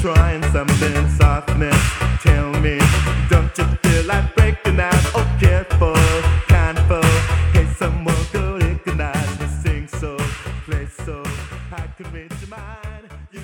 trying something softness. Tell me, don't you feel like breaking out? Oh, careful, careful. Hey, someone could recognize me. Sing so, play so. I could reach your mind. You